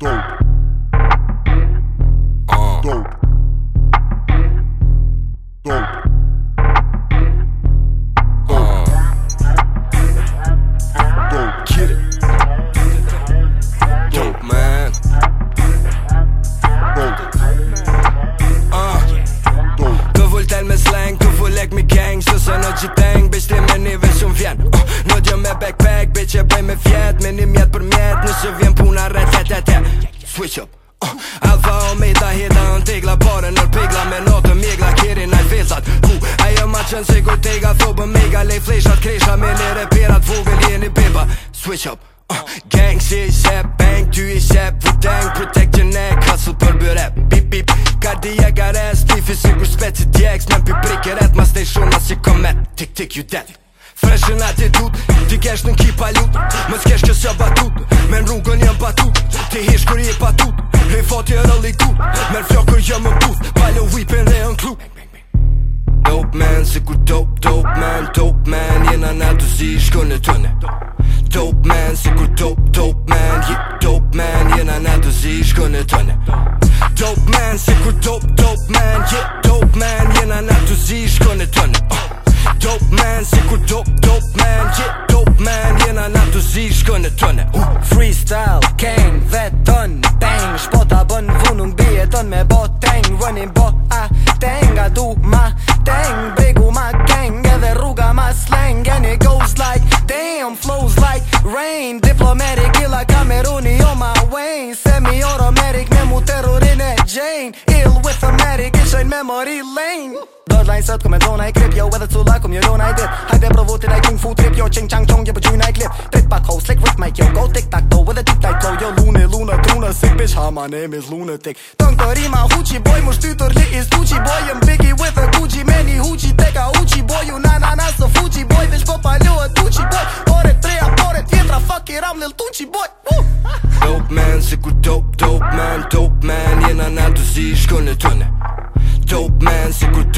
Dope. Uh. Dope. Dope. Uh. Dope. Get it. Dope, man. Dope. Uh. Dope. Du vil tale slang, du vil lægge med gang Så sådan noget til dang, bestemmer ned, hvad som fjern uh. kjo me backpack Bitch e bëj me fjet, me një mjet për mjet nëse vjen puna rrët, jet, jet, jet Switch up uh. Alfa o me ta hita në tegla Pare nër pigla me notë mjegla Kiri naj vizat ajo ma qënë Se kur tega, Tho mega lej flishat Krisha me një repirat Vu, vil jeni biba Switch up uh. Gang si i shep Bang, ty i shep Vu protect your neck Hustle për bjë rep Bip, bip Kardi e gare Spifi si kur speci tjeks Nëm pi prikiret Ma stay shumë as si komet Tik, tik, you dead Fresh në atitut Ti kesh në ki palut Më s'kesh kësë batut Me në rrugën jëm batut Ti hish kërje patut Hej fati e rëllë i tu Me në fjokën jëm më put Palo vipin dhe në klut Dope man, se ku dope, dope man, dope man Jë në në të zi shko në të Dope man, se ku dope, dope man Jë dope man, jë në në të zi shko në të Dope man, se ku dope, dope man Jë dope man, jë në në të zi shko në të në Dope man, si kur dope, dope man Yeah, dope man, jena na të zi shkën e tëne Freestyle, Kane, vetën, bang Shpota bën vunën bjetën me bo tang Running bo a tang, a du ma teng Bigu ma gang, edhe rruga ma slang And it goes like damn, flows like rain Diplomatic, gila kameruni, oh my Wayne Semi-automatic, me mu terrorin e Jane Ill with a medic, a memory lane Sot lajnë sot këmë zona e krip Jo edhe cu la këmë jurona jo e dit Hajde provo të kung fu trip Jo qing qang qong jo pëgjuj na e klip Trip pa kohë slik rip make yo go tic tac toe With a tic tac toe Jo lune luna truna sick bitch Ha my name is lunatic Tëng të rima huqi boy Më shtytër li is tuqi boy Jëm biggie with a kuqi Meni huqi teka uqi boy Una na na së fuqi boy Vish po palju e tuqi boy Pore treja pore tjetra Fuck it I'm lil tuqi boy uh! man si ku dope man dope man Jena na të zi shkone tëne Dope man si ku dope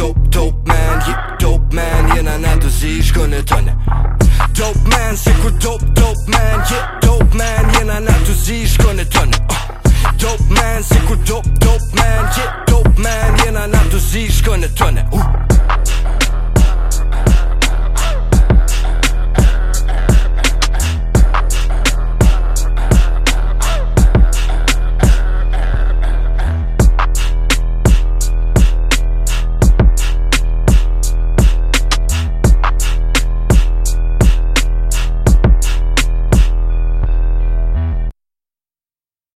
Dope, dope man, yeah, dope man Jena na të zi shkon e tën uh, Dope man, si ku dope, dope man Yeah, dope man, jena na të zi shkon e tën uh,